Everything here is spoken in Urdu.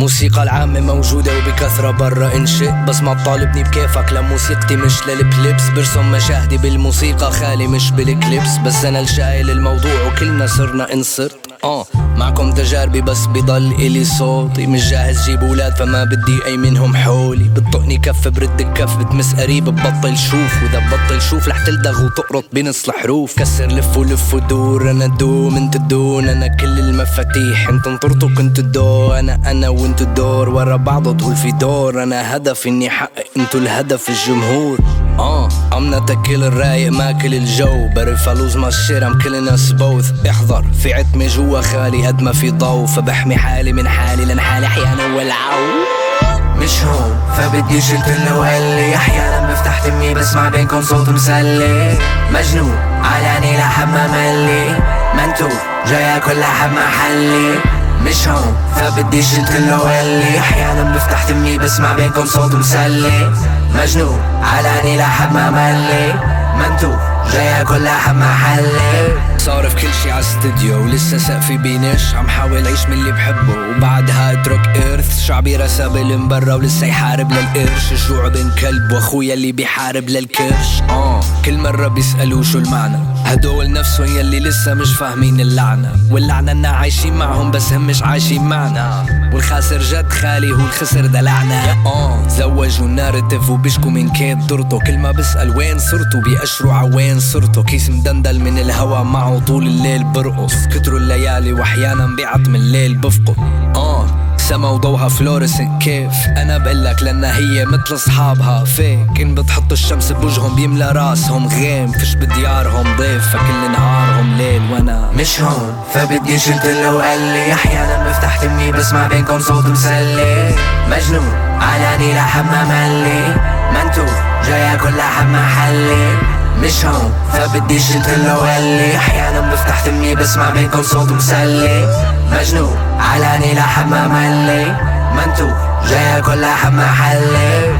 موسيقى العامة موجودة وبكثرة برا، إن شئت. بس ما تطالبني بكيفك لموسيقتي مش للبليبس. برسم مشاهدي بالموسيقى، خالي مش بالكليبس. بس أنا الشايل الموضوع وكلنا صرنا انصرت اه معكم تجاربي بس بضل إلي صوتي مش جاهز جيب ولاد، فما بدي أي منهم حولي. بتطقني كف، برد الكف، بتمس قريب، ببطل شوف. وإذا ببطل شوف رح تلدغ وتقرط بنص الحروف. كسر، لف ولف ودور، أنا دوم انت دون أنا كل المفاتيح انت انطرتوا كنت الدو أنا أنا وانت الدور، ورا بعض طول في دور. أنا هدف إني أحقق انتو الهدف الجمهور. اه I'm not a killer رايق ماكل الجو. بعرف الوز ما الشير ام كلين اس بوث احذر، في عتمة جوا خالي. قد في ضو فبحمي حالي من حالي لان حالي احيانا والعو مش هون، فبدي شلت له وقال لي احيانا بفتح تمي بسمع بينكم صوت مسلي. مجنون، علاني لحب ما ملي. منتوب جاي اكل لحب محلي مش هون، فبدي شلت له وقال احيانا بفتح تمي بسمع بينكم صوت مسلي. مجنون، علاني لحب ما ملي. منتوب جاي اكل لحب محلي صارف كل شي عاستديو ولسه سقفي بينش عم حاول عيش من اللي بحبه. وبعدها اترك ارث شعبي رسابل من برا ولسه يحارب للقرش. الجوع بين كلب واخويا اللي بيحارب للكرش. اه كل مرة بيسألوا شو المعنى. هدول نفسهم يلي لسه مش فاهمين اللعنة. واللعنة اننا عايشين معهم بس هم مش عايشين معنا. والخاسر جد خالي هو الخسر دلعنا اه زوجوا النارتيف وبيشكوا من كان درتو كل ما بسأل وين صرتو بيأشروا عوين صرتو كيس مدندل من الهوا معه طول الليل برقص. كتروا الليالي واحيانا بيعتم الليل بفقد. اه سما وضوها فلورسنت. كيف؟ انا بقلك لانها هي مثل اصحابها فيك. ان بتحط الشمس بوجههم بيملى راسهم. غيم. فيش بديارهم ضيف فكل نهارهم ليل وانا مش هون. فبدي شلت له وقال لي. احيانا بفتح تمي بسمع بينكم صوت مسلي. مجنون. علاني لحب ما ملي. منتوب جاي اكل لحب محلي مش هون. فبدي شلت له وقال لي. احيانا بفتح تمي بسمع بينكم صوت مسلي. مجنون. علاني لحب ما ملي منتو جاي اكل لحب حلي